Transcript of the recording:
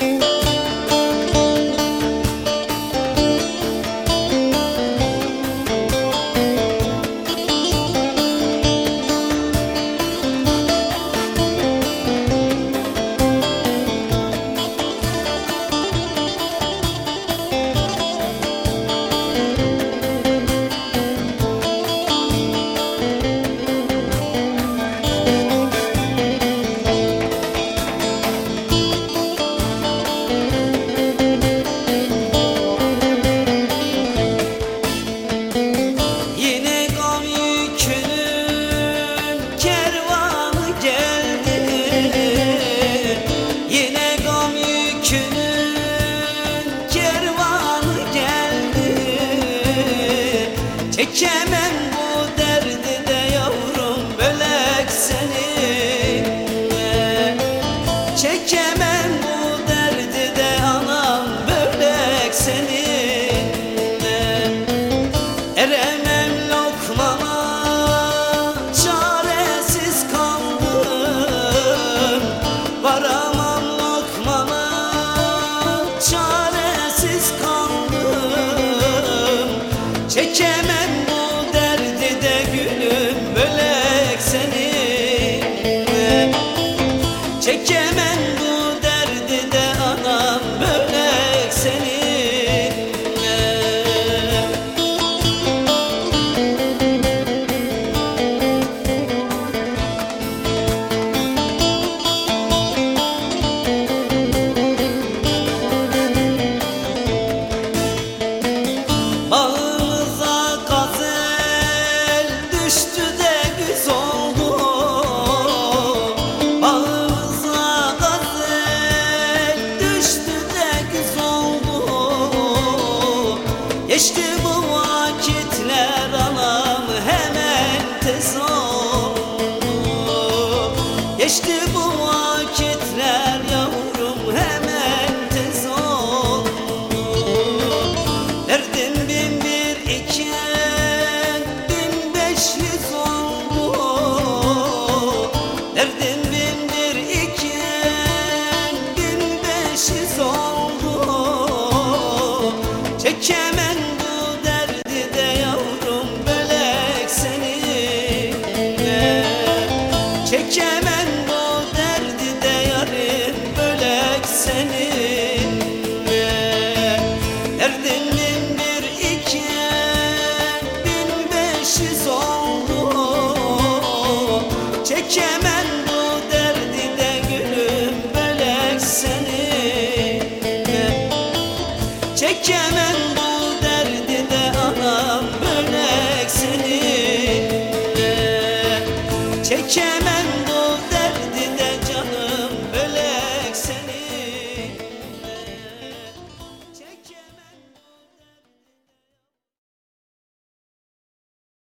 Hey. Çekemem bu derdi de yavrum bölek seni. Çekemem bu derdi de anam bölek seni. Eremem lokmama çaresiz kaldım. Varamam lokmama çaresiz kaldım. Çekemem Geçti bu vakitler anam bölek seni Derdin bin bir iken bin beş oldu. Çekemem bu derdi de gülüm bölek seni Çekemem bu derdi de anam seni Çekemem